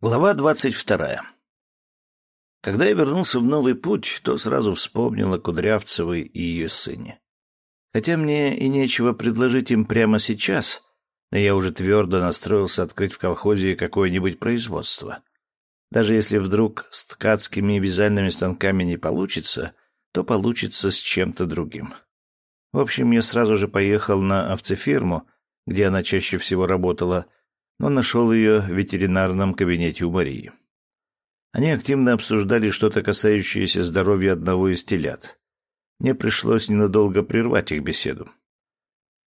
Глава двадцать вторая. Когда я вернулся в новый путь, то сразу вспомнил о Кудрявцевой и ее сыне. Хотя мне и нечего предложить им прямо сейчас, но я уже твердо настроился открыть в колхозе какое-нибудь производство. Даже если вдруг с ткацкими и вязальными станками не получится, то получится с чем-то другим. В общем, я сразу же поехал на овцеферму, где она чаще всего работала, но нашел ее в ветеринарном кабинете у Марии. Они активно обсуждали что-то касающееся здоровья одного из телят. Мне пришлось ненадолго прервать их беседу.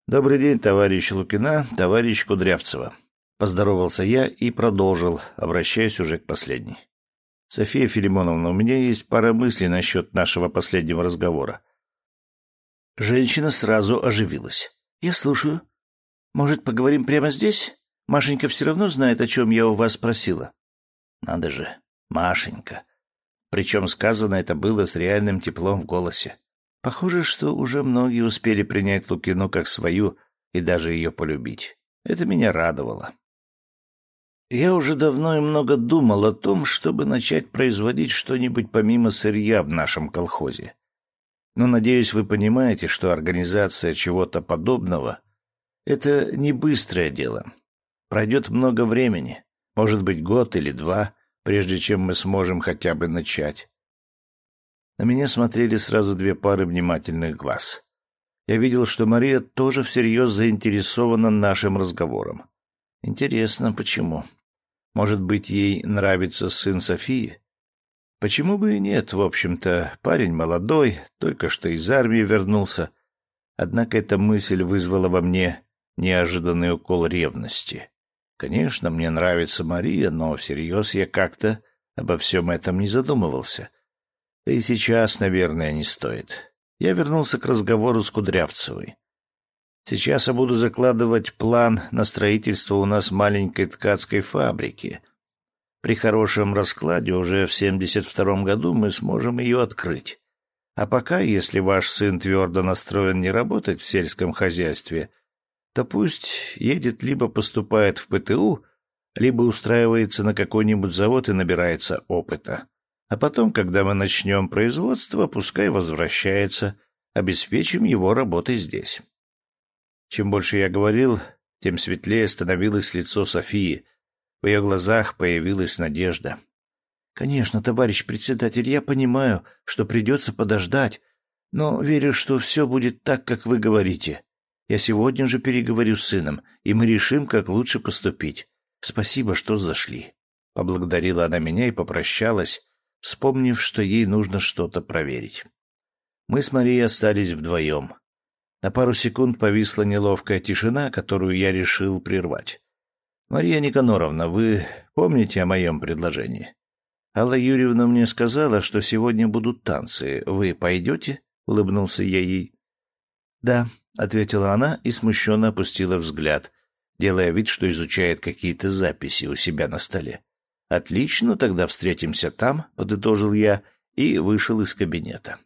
«Добрый день, товарищ Лукина, товарищ Кудрявцева». Поздоровался я и продолжил, обращаясь уже к последней. «София Филимоновна, у меня есть пара мыслей насчет нашего последнего разговора». Женщина сразу оживилась. «Я слушаю. Может, поговорим прямо здесь?» Машенька все равно знает, о чем я у вас просила. Надо же, Машенька. Причем сказано это было с реальным теплом в голосе. Похоже, что уже многие успели принять Лукину как свою и даже ее полюбить. Это меня радовало. Я уже давно и много думал о том, чтобы начать производить что-нибудь помимо сырья в нашем колхозе. Но, надеюсь, вы понимаете, что организация чего-то подобного — это не быстрое дело. Пройдет много времени, может быть, год или два, прежде чем мы сможем хотя бы начать. На меня смотрели сразу две пары внимательных глаз. Я видел, что Мария тоже всерьез заинтересована нашим разговором. Интересно, почему? Может быть, ей нравится сын Софии? Почему бы и нет, в общем-то, парень молодой, только что из армии вернулся. Однако эта мысль вызвала во мне неожиданный укол ревности. Конечно, мне нравится Мария, но всерьез я как-то обо всем этом не задумывался. Да и сейчас, наверное, не стоит. Я вернулся к разговору с Кудрявцевой. Сейчас я буду закладывать план на строительство у нас маленькой ткацкой фабрики. При хорошем раскладе уже в 72-м году мы сможем ее открыть. А пока, если ваш сын твердо настроен не работать в сельском хозяйстве, то пусть едет либо поступает в ПТУ, либо устраивается на какой-нибудь завод и набирается опыта. А потом, когда мы начнем производство, пускай возвращается, обеспечим его работой здесь. Чем больше я говорил, тем светлее становилось лицо Софии. В ее глазах появилась надежда. «Конечно, товарищ председатель, я понимаю, что придется подождать, но верю, что все будет так, как вы говорите. Я сегодня же переговорю с сыном, и мы решим, как лучше поступить. Спасибо, что зашли. Поблагодарила она меня и попрощалась, вспомнив, что ей нужно что-то проверить. Мы с Марией остались вдвоем. На пару секунд повисла неловкая тишина, которую я решил прервать. «Мария Никаноровна, вы помните о моем предложении? Алла Юрьевна мне сказала, что сегодня будут танцы. Вы пойдете?» — улыбнулся я ей. «Да, — ответила она и смущенно опустила взгляд, делая вид, что изучает какие-то записи у себя на столе. «Отлично, тогда встретимся там», — подытожил я и вышел из кабинета.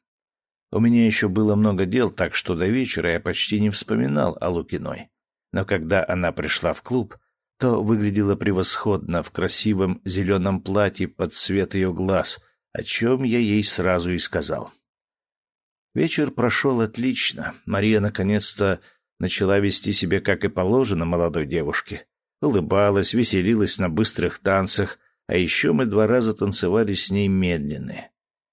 У меня еще было много дел, так что до вечера я почти не вспоминал о Лукиной. Но когда она пришла в клуб, то выглядела превосходно в красивом зеленом платье под цвет ее глаз, о чем я ей сразу и сказал. Вечер прошел отлично. Мария наконец-то начала вести себя как и положено молодой девушке. Улыбалась, веселилась на быстрых танцах, а еще мы два раза танцевали с ней медленные.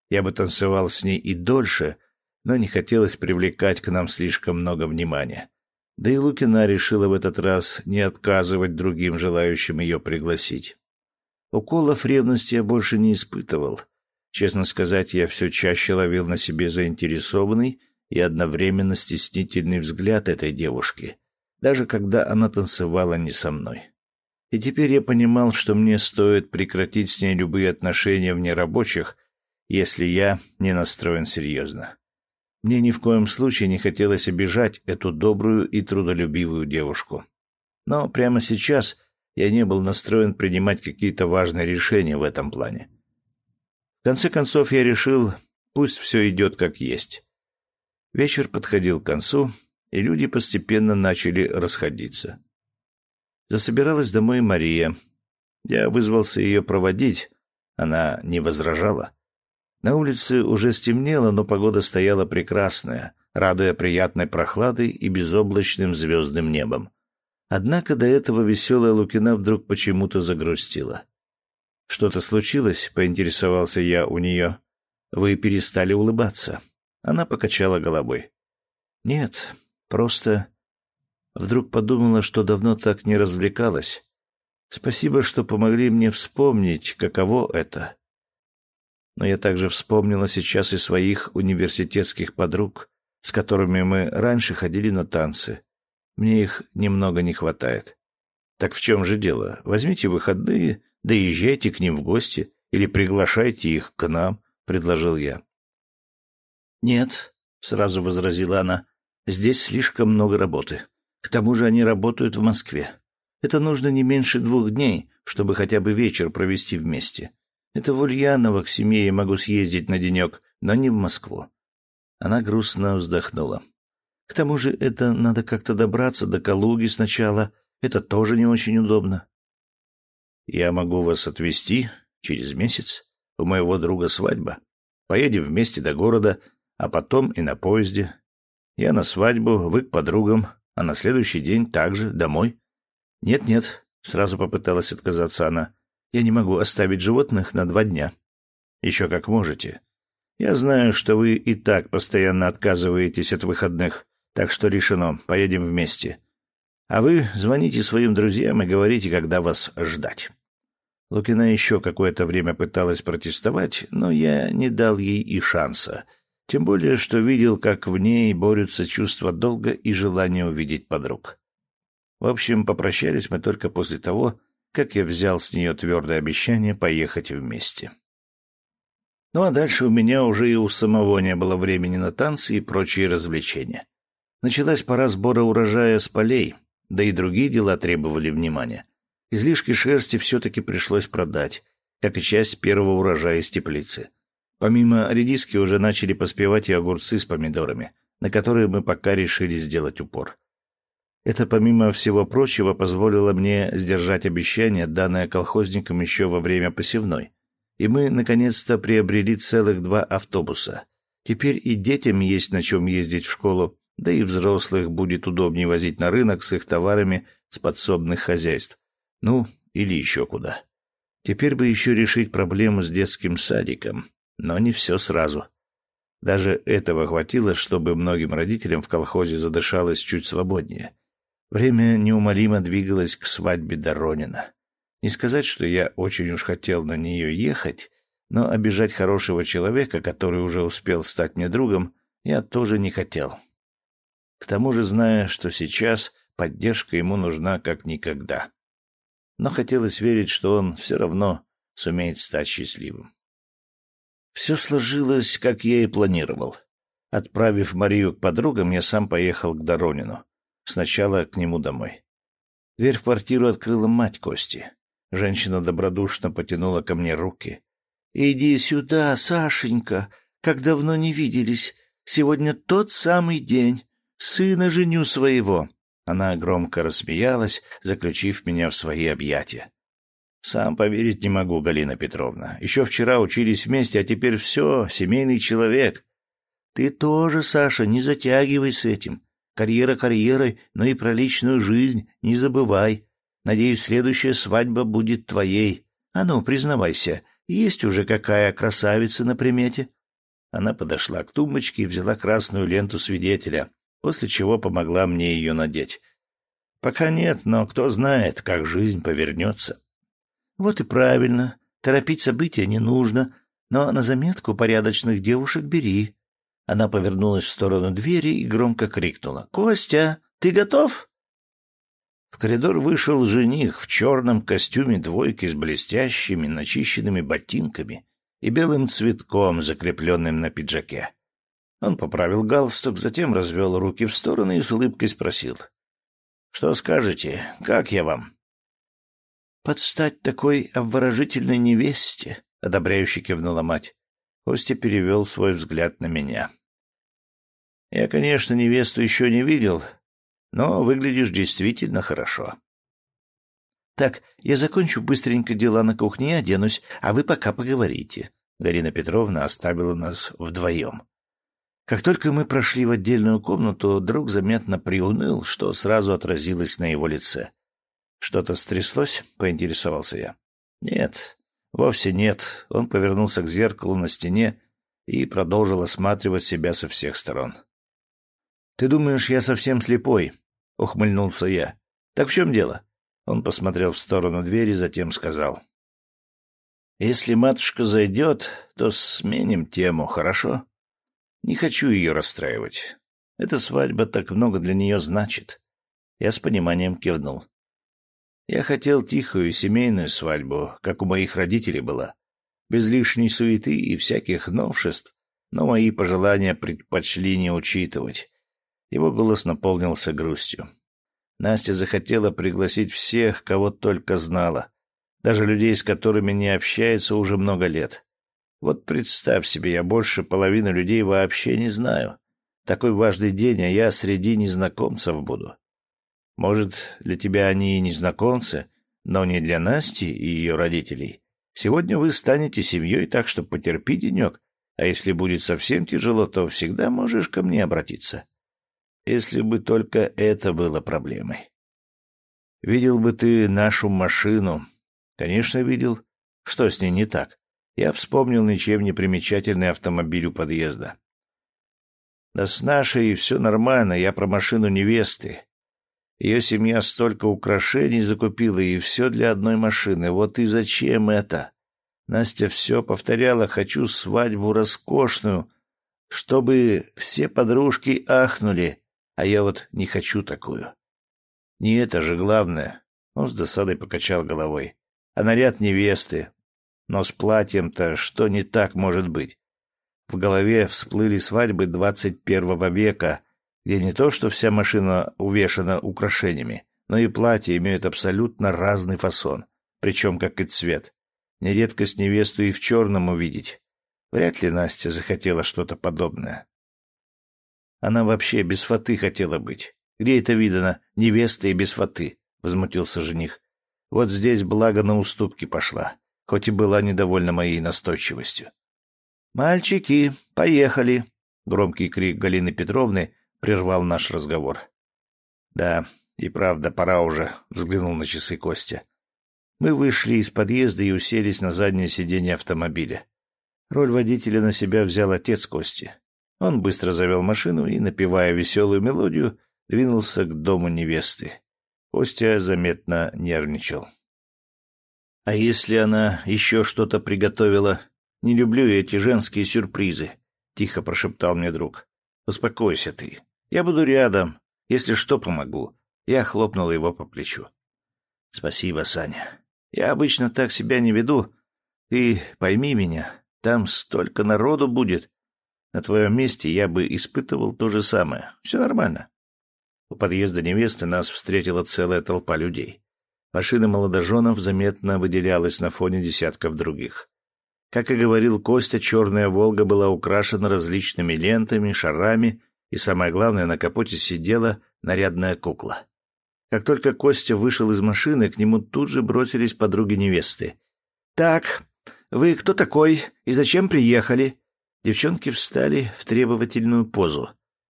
Я бы танцевал с ней и дольше, но не хотелось привлекать к нам слишком много внимания. Да и Лукина решила в этот раз не отказывать другим желающим ее пригласить. Уколов ревности я больше не испытывал. Честно сказать, я все чаще ловил на себе заинтересованный и одновременно стеснительный взгляд этой девушки, даже когда она танцевала не со мной. И теперь я понимал, что мне стоит прекратить с ней любые отношения вне рабочих, если я не настроен серьезно. Мне ни в коем случае не хотелось обижать эту добрую и трудолюбивую девушку. Но прямо сейчас я не был настроен принимать какие-то важные решения в этом плане. В конце концов я решил, пусть все идет как есть. Вечер подходил к концу, и люди постепенно начали расходиться. Засобиралась домой Мария. Я вызвался ее проводить. Она не возражала. На улице уже стемнело, но погода стояла прекрасная, радуя приятной прохладой и безоблачным звездным небом. Однако до этого веселая Лукина вдруг почему-то загрустила. «Что-то случилось?» — поинтересовался я у нее. «Вы перестали улыбаться». Она покачала головой. «Нет, просто...» Вдруг подумала, что давно так не развлекалась. Спасибо, что помогли мне вспомнить, каково это. Но я также вспомнила сейчас и своих университетских подруг, с которыми мы раньше ходили на танцы. Мне их немного не хватает. Так в чем же дело? Возьмите выходные, да езжайте к ним в гости или приглашайте их к нам, предложил я. Нет, сразу возразила она. Здесь слишком много работы. К тому же они работают в Москве. Это нужно не меньше двух дней, чтобы хотя бы вечер провести вместе. Это в Ульяново к семье я могу съездить на денек, но не в Москву. Она грустно вздохнула. К тому же это надо как-то добраться до Калуги сначала. Это тоже не очень удобно. Я могу вас отвезти через месяц. У моего друга свадьба. Поедем вместе до города, а потом и на поезде. Я на свадьбу, вы к подругам, а на следующий день также домой. Нет-нет, сразу попыталась отказаться она. Я не могу оставить животных на два дня. Еще как можете. Я знаю, что вы и так постоянно отказываетесь от выходных, так что решено, поедем вместе. А вы звоните своим друзьям и говорите, когда вас ждать. Лукина еще какое-то время пыталась протестовать, но я не дал ей и шанса. Тем более, что видел, как в ней борются чувства долга и желание увидеть подруг. В общем, попрощались мы только после того, как я взял с нее твердое обещание поехать вместе. Ну а дальше у меня уже и у самого не было времени на танцы и прочие развлечения. Началась пора сбора урожая с полей, да и другие дела требовали внимания. Излишки шерсти все-таки пришлось продать, как и часть первого урожая из теплицы. Помимо редиски уже начали поспевать и огурцы с помидорами, на которые мы пока решили сделать упор. Это, помимо всего прочего, позволило мне сдержать обещание, данное колхозникам еще во время посевной. И мы, наконец-то, приобрели целых два автобуса. Теперь и детям есть на чем ездить в школу, да и взрослых будет удобнее возить на рынок с их товарами с подсобных хозяйств. Ну, или еще куда. Теперь бы еще решить проблему с детским садиком, но не все сразу. Даже этого хватило, чтобы многим родителям в колхозе задышалось чуть свободнее. Время неумолимо двигалось к свадьбе Доронина. Не сказать, что я очень уж хотел на нее ехать, но обижать хорошего человека, который уже успел стать мне другом, я тоже не хотел. К тому же, зная, что сейчас поддержка ему нужна как никогда. Но хотелось верить, что он все равно сумеет стать счастливым. Все сложилось, как я и планировал. Отправив Марию к подругам, я сам поехал к Доронину. Сначала к нему домой. Дверь в квартиру открыла мать Кости. Женщина добродушно потянула ко мне руки. «Иди сюда, Сашенька, как давно не виделись. Сегодня тот самый день. Сына женю своего». Она громко рассмеялась, заключив меня в свои объятия. «Сам поверить не могу, Галина Петровна. Еще вчера учились вместе, а теперь все, семейный человек». «Ты тоже, Саша, не затягивай с этим. Карьера карьерой, но и про личную жизнь не забывай. Надеюсь, следующая свадьба будет твоей. А ну, признавайся, есть уже какая красавица на примете?» Она подошла к тумбочке и взяла красную ленту свидетеля, после чего помогла мне ее надеть. «Пока нет, но кто знает, как жизнь повернется». «Вот и правильно. Торопить события не нужно, но на заметку порядочных девушек бери. Она повернулась в сторону двери и громко крикнула. «Костя, ты готов?» В коридор вышел жених в черном костюме двойки с блестящими, начищенными ботинками и белым цветком, закрепленным на пиджаке. Он поправил галстук, затем развел руки в стороны и с улыбкой спросил. «Что скажете? Как я вам?» «Подстать такой обворожительной невесте», — одобряюще кивнула мать. Костя перевел свой взгляд на меня. Я, конечно, невесту еще не видел, но выглядишь действительно хорошо. Так, я закончу быстренько дела на кухне оденусь, а вы пока поговорите. Галина Петровна оставила нас вдвоем. Как только мы прошли в отдельную комнату, друг заметно приуныл, что сразу отразилось на его лице. «Что-то стряслось?» — поинтересовался я. «Нет, вовсе нет». Он повернулся к зеркалу на стене и продолжил осматривать себя со всех сторон. «Ты думаешь, я совсем слепой?» — ухмыльнулся я. «Так в чем дело?» Он посмотрел в сторону двери, затем сказал. «Если матушка зайдет, то сменим тему, хорошо?» Не хочу ее расстраивать. Эта свадьба так много для нее значит. Я с пониманием кивнул. Я хотел тихую семейную свадьбу, как у моих родителей была, без лишней суеты и всяких новшеств, но мои пожелания предпочли не учитывать. Его голос наполнился грустью. Настя захотела пригласить всех, кого только знала, даже людей, с которыми не общается уже много лет. Вот представь себе, я больше половины людей вообще не знаю. Такой важный день, а я среди незнакомцев буду. Может, для тебя они и незнакомцы, но не для Насти и ее родителей. Сегодня вы станете семьей, так что потерпи денек, а если будет совсем тяжело, то всегда можешь ко мне обратиться. Если бы только это было проблемой. Видел бы ты нашу машину. Конечно, видел. Что с ней не так? Я вспомнил ничем не примечательный автомобиль у подъезда. Да с нашей все нормально, я про машину невесты. Ее семья столько украшений закупила, и все для одной машины. Вот и зачем это? Настя все повторяла, хочу свадьбу роскошную, чтобы все подружки ахнули, а я вот не хочу такую. Не это же главное. Он с досадой покачал головой. А наряд невесты, но с платьем-то что не так может быть? В голове всплыли свадьбы двадцать первого века, где не то что вся машина увешана украшениями, но и платья имеют абсолютно разный фасон, причем как и цвет. Нередкость невесту и в черном увидеть. Вряд ли Настя захотела что-то подобное. Она вообще без фаты хотела быть. Где это видано, невеста и без фаты? — возмутился жених. Вот здесь благо на уступки пошла хоть и была недовольна моей настойчивостью. «Мальчики, поехали!» — громкий крик Галины Петровны прервал наш разговор. «Да, и правда, пора уже», — взглянул на часы Костя. Мы вышли из подъезда и уселись на заднее сиденье автомобиля. Роль водителя на себя взял отец Кости. Он быстро завел машину и, напевая веселую мелодию, двинулся к дому невесты. Костя заметно нервничал. А если она еще что-то приготовила? Не люблю эти женские сюрпризы, — тихо прошептал мне друг. Успокойся ты. Я буду рядом. Если что, помогу. Я хлопнул его по плечу. Спасибо, Саня. Я обычно так себя не веду. Ты пойми меня, там столько народу будет. На твоем месте я бы испытывал то же самое. Все нормально. У подъезда невесты нас встретила целая толпа людей. Машина молодоженов заметно выделялась на фоне десятков других. Как и говорил Костя, черная «Волга» была украшена различными лентами, шарами, и, самое главное, на капоте сидела нарядная кукла. Как только Костя вышел из машины, к нему тут же бросились подруги невесты. «Так, вы кто такой и зачем приехали?» Девчонки встали в требовательную позу.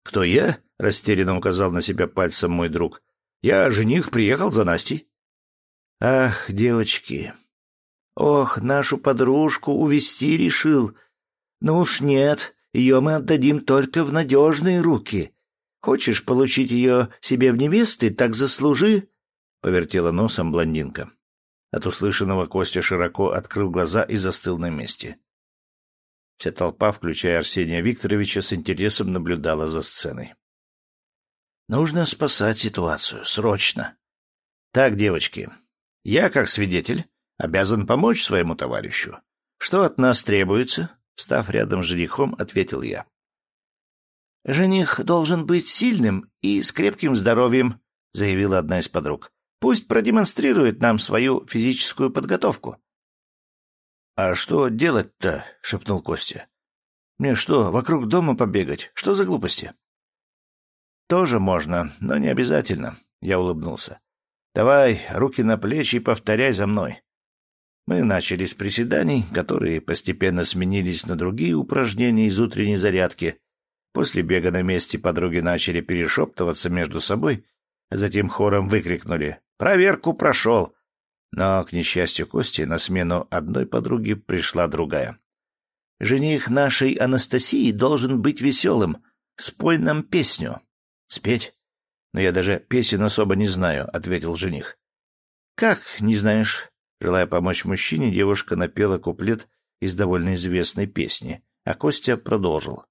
«Кто я?» — растерянно указал на себя пальцем мой друг. «Я жених, приехал за Настей». Ах, девочки! Ох, нашу подружку увести решил. Ну уж нет, ее мы отдадим только в надежные руки. Хочешь получить ее себе в невесты, так заслужи, — повертела носом блондинка. От услышанного Костя широко открыл глаза и застыл на месте. Вся толпа, включая Арсения Викторовича, с интересом наблюдала за сценой. Нужно спасать ситуацию, срочно. Так, девочки, я, как свидетель, обязан помочь своему товарищу. Что от нас требуется? Став рядом с женихом, ответил я. Жених должен быть сильным и с крепким здоровьем, заявила одна из подруг. Пусть продемонстрирует нам свою физическую подготовку. А что делать-то? шепнул Костя. Мне что, вокруг дома побегать? Что за глупости? Тоже можно, но не обязательно, я улыбнулся. Давай, руки на плечи и повторяй за мной. Мы начали с приседаний, которые постепенно сменились на другие упражнения из утренней зарядки. После бега на месте подруги начали перешептываться между собой, а затем хором выкрикнули «Проверку прошел!». Но, к несчастью Кости, на смену одной подруги пришла другая. «Жених нашей Анастасии должен быть веселым. Спой нам песню». «Спеть? Но я даже песен особо не знаю», — ответил жених. «Как не знаешь?» Желая помочь мужчине, девушка напела куплет из довольно известной песни, а Костя продолжил.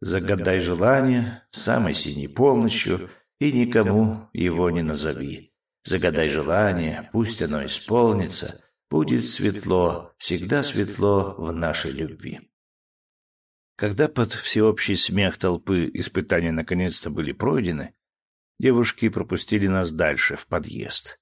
«Загадай желание самой синей полночью, и никому его не назови. Загадай желание, пусть оно исполнится, будет светло, всегда светло в нашей любви». Когда под всеобщий смех толпы испытания наконец-то были пройдены, девушки пропустили нас дальше, в подъезд.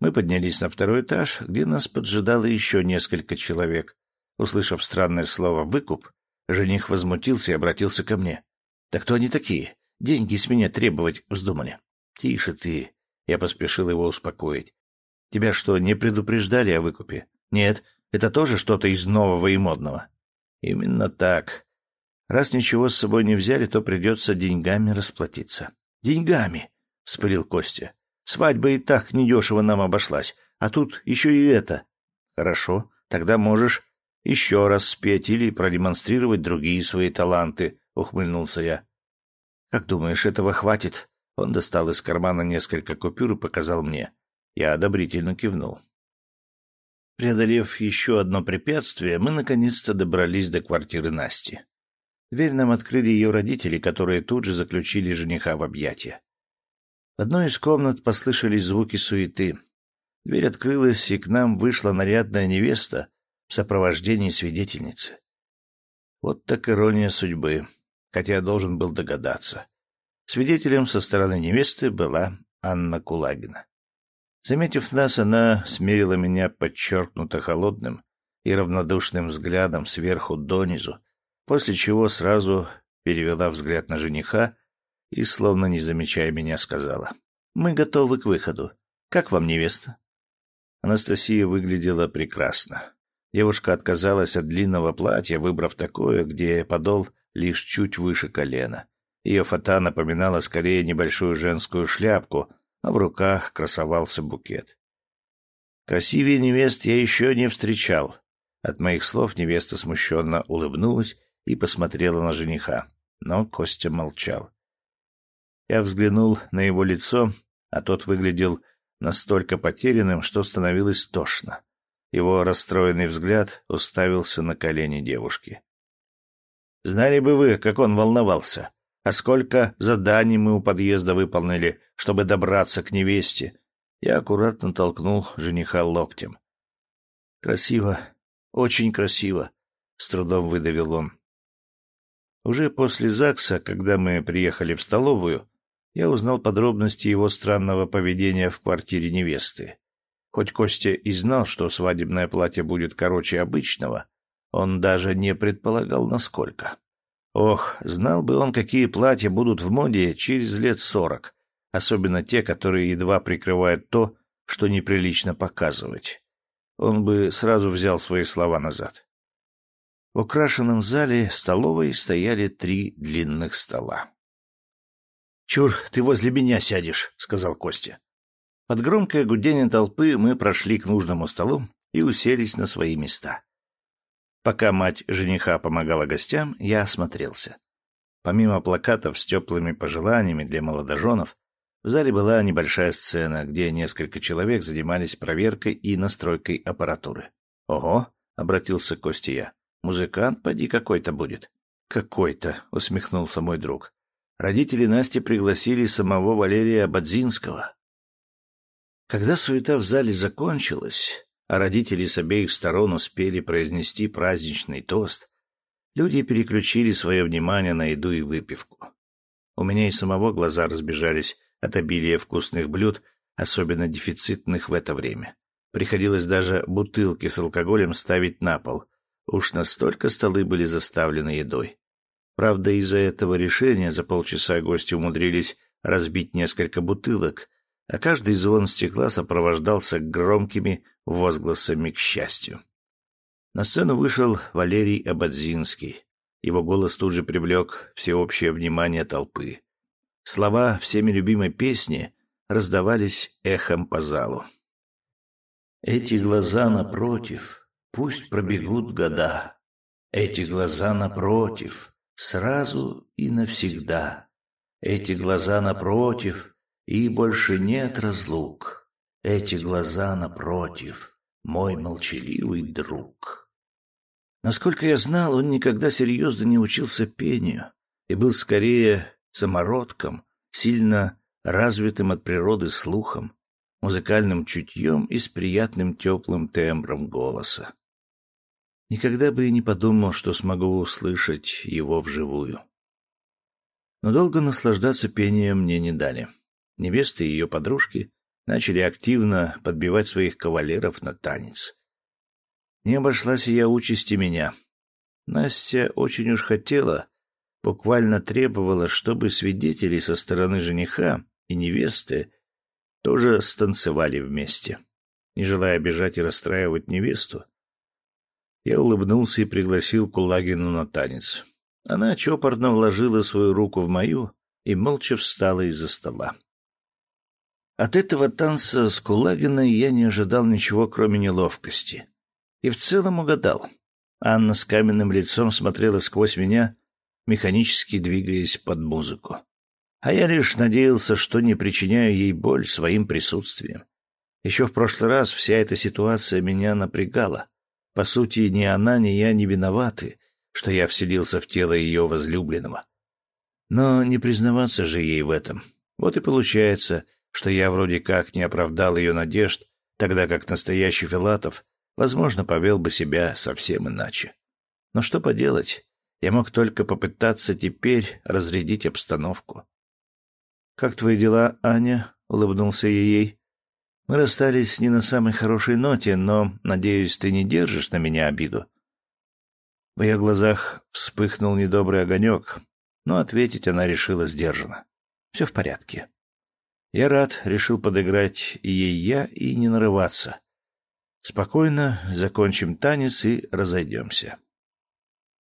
Мы поднялись на второй этаж, где нас поджидало еще несколько человек. Услышав странное слово «выкуп», жених возмутился и обратился ко мне. «Да кто они такие? Деньги с меня требовать вздумали». «Тише ты!» Я поспешил его успокоить. «Тебя что, не предупреждали о выкупе?» «Нет, это тоже что-то из нового и модного». «Именно так. Раз ничего с собой не взяли, то придется деньгами расплатиться». «Деньгами!» — вспылил Костя. Свадьба и так недешево нам обошлась, а тут еще и это. Хорошо, тогда можешь еще раз спеть или продемонстрировать другие свои таланты, ухмыльнулся я. Как думаешь, этого хватит? Он достал из кармана несколько купюр и показал мне. Я одобрительно кивнул. Преодолев еще одно препятствие, мы наконец-то добрались до квартиры Насти. Дверь нам открыли ее родители, которые тут же заключили жениха в объятия. В одной из комнат послышались звуки суеты. Дверь открылась, и к нам вышла нарядная невеста в сопровождении свидетельницы. Вот так ирония судьбы, хотя я должен был догадаться. Свидетелем со стороны невесты была Анна Кулагина. Заметив нас, она смерила меня подчеркнуто холодным и равнодушным взглядом сверху донизу, после чего сразу перевела взгляд на жениха и, словно не замечая меня, сказала. «Мы готовы к выходу. Как вам невеста?» Анастасия выглядела прекрасно. Девушка отказалась от длинного платья, выбрав такое, где подол лишь чуть выше колена. Ее фата напоминала скорее небольшую женскую шляпку, а в руках красовался букет. Красивее невест я еще не встречал. От моих слов невеста смущенно улыбнулась и посмотрела на жениха, но Костя молчал. Я взглянул на его лицо, а тот выглядел настолько потерянным, что становилось тошно. Его расстроенный взгляд уставился на колени девушки. «Знали бы вы, как он волновался. А сколько заданий мы у подъезда выполнили, чтобы добраться к невесте?» Я аккуратно толкнул жениха локтем. «Красиво, очень красиво», — с трудом выдавил он. Уже после ЗАГСа, когда мы приехали в столовую, я узнал подробности его странного поведения в квартире невесты. Хоть Костя и знал, что свадебное платье будет короче обычного, он даже не предполагал, насколько. Ох, знал бы он, какие платья будут в моде через лет сорок, особенно те, которые едва прикрывают то, что неприлично показывать. Он бы сразу взял свои слова назад. В украшенном зале столовой стояли три длинных стола. «Чур, ты возле меня сядешь», — сказал Костя. Под громкое гудение толпы мы прошли к нужному столу и уселись на свои места. Пока мать жениха помогала гостям, я осмотрелся. Помимо плакатов с теплыми пожеланиями для молодоженов, в зале была небольшая сцена, где несколько человек занимались проверкой и настройкой аппаратуры. «Ого!» — обратился к Косте я. «Музыкант, поди, какой-то будет». «Какой-то», — усмехнулся мой друг родители Насти пригласили самого Валерия Бадзинского. Когда суета в зале закончилась, а родители с обеих сторон успели произнести праздничный тост, люди переключили свое внимание на еду и выпивку. У меня и самого глаза разбежались от обилия вкусных блюд, особенно дефицитных в это время. Приходилось даже бутылки с алкоголем ставить на пол. Уж настолько столы были заставлены едой. Правда, из-за этого решения за полчаса гости умудрились разбить несколько бутылок, а каждый звон стекла сопровождался громкими возгласами к счастью. На сцену вышел Валерий Абадзинский. Его голос тут же привлек всеобщее внимание толпы. Слова всеми любимой песни раздавались эхом по залу. Эти глаза напротив, пусть пробегут года. Эти глаза напротив, сразу и навсегда. Эти глаза напротив, и больше нет разлук. Эти глаза напротив, мой молчаливый друг. Насколько я знал, он никогда серьезно не учился пению и был скорее самородком, сильно развитым от природы слухом, музыкальным чутьем и с приятным теплым тембром голоса. Никогда бы и не подумал, что смогу услышать его вживую. Но долго наслаждаться пением мне не дали. Невеста и ее подружки начали активно подбивать своих кавалеров на танец. Не обошлась и я участи меня. Настя очень уж хотела, буквально требовала, чтобы свидетели со стороны жениха и невесты тоже станцевали вместе. Не желая бежать и расстраивать невесту, я улыбнулся и пригласил Кулагину на танец. Она чопорно вложила свою руку в мою и молча встала из-за стола. От этого танца с Кулагиной я не ожидал ничего, кроме неловкости. И в целом угадал. Анна с каменным лицом смотрела сквозь меня, механически двигаясь под музыку. А я лишь надеялся, что не причиняю ей боль своим присутствием. Еще в прошлый раз вся эта ситуация меня напрягала. По сути, ни она, ни я не виноваты, что я вселился в тело ее возлюбленного. Но не признаваться же ей в этом. Вот и получается, что я вроде как не оправдал ее надежд, тогда как настоящий Филатов, возможно, повел бы себя совсем иначе. Но что поделать, я мог только попытаться теперь разрядить обстановку. «Как твои дела, Аня?» — улыбнулся я ей. Мы расстались не на самой хорошей ноте, но, надеюсь, ты не держишь на меня обиду. В ее глазах вспыхнул недобрый огонек, но ответить она решила сдержанно. Все в порядке. Я рад, решил подыграть ей я и не нарываться. Спокойно закончим танец и разойдемся.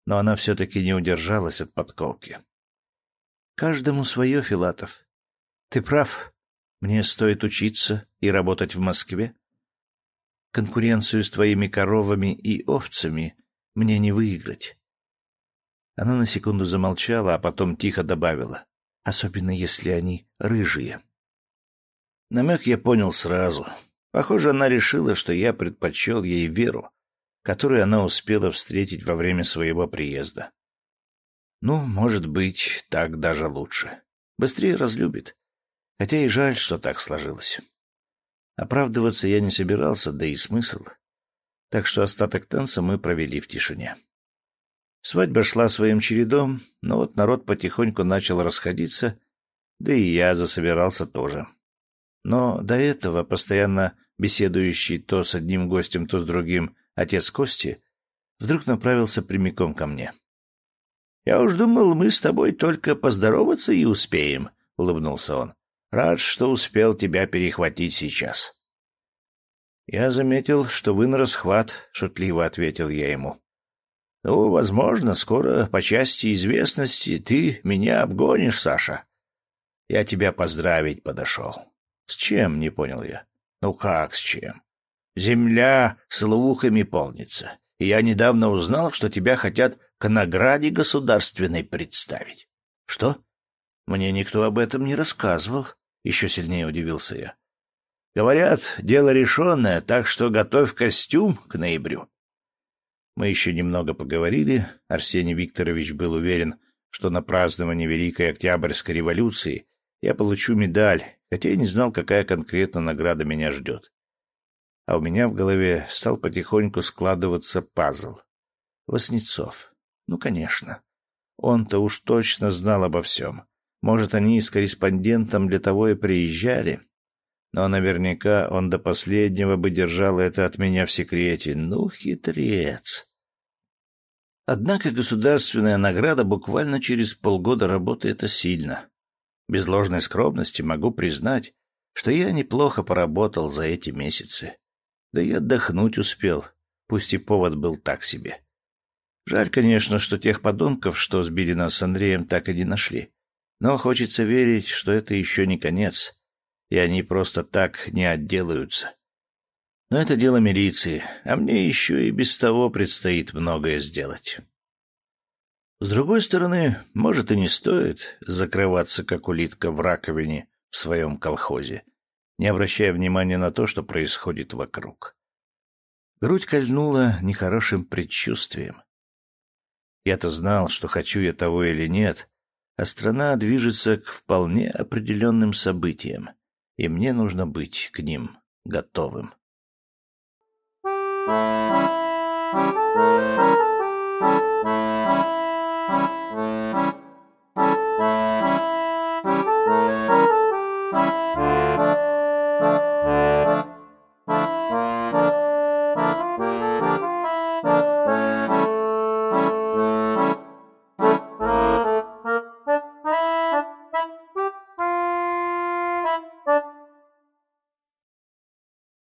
Но она все-таки не удержалась от подколки. Каждому свое, Филатов. Ты прав. Мне стоит учиться и работать в Москве. Конкуренцию с твоими коровами и овцами мне не выиграть. Она на секунду замолчала, а потом тихо добавила, особенно если они рыжие. Намек я понял сразу. Похоже, она решила, что я предпочел ей веру, которую она успела встретить во время своего приезда. Ну, может быть, так даже лучше. Быстрее разлюбит. Хотя и жаль, что так сложилось. Оправдываться я не собирался, да и смысл. Так что остаток танца мы провели в тишине. Свадьба шла своим чередом, но вот народ потихоньку начал расходиться, да и я засобирался тоже. Но до этого, постоянно беседующий то с одним гостем, то с другим отец Кости, вдруг направился прямиком ко мне. — Я уж думал, мы с тобой только поздороваться и успеем, — улыбнулся он. Рад, что успел тебя перехватить сейчас. Я заметил, что вы на расхват, шутливо ответил я ему. Ну, возможно, скоро по части известности ты меня обгонишь, Саша. Я тебя поздравить подошел. С чем, не понял я. Ну как с чем? Земля слухами полнится. И я недавно узнал, что тебя хотят к награде государственной представить. Что? Мне никто об этом не рассказывал. Еще сильнее удивился я. Говорят, дело решенное, так что готовь костюм к ноябрю. Мы еще немного поговорили. Арсений Викторович был уверен, что на праздновании Великой Октябрьской революции я получу медаль, хотя и не знал, какая конкретно награда меня ждет. А у меня в голове стал потихоньку складываться пазл. Воснецов. Ну, конечно. Он-то уж точно знал обо всем. Может, они с корреспондентом для того и приезжали. Но наверняка он до последнего бы держал это от меня в секрете. Ну, хитрец. Однако государственная награда буквально через полгода работы — это сильно. Без ложной скромности могу признать, что я неплохо поработал за эти месяцы. Да и отдохнуть успел, пусть и повод был так себе. Жаль, конечно, что тех подонков, что сбили нас с Андреем, так и не нашли. Но хочется верить, что это еще не конец, и они просто так не отделаются. Но это дело милиции, а мне еще и без того предстоит многое сделать. С другой стороны, может и не стоит закрываться, как улитка в раковине в своем колхозе, не обращая внимания на то, что происходит вокруг. Грудь кольнула нехорошим предчувствием. Я-то знал, что хочу я того или нет, а страна движется к вполне определенным событиям, и мне нужно быть к ним готовым. Thank you.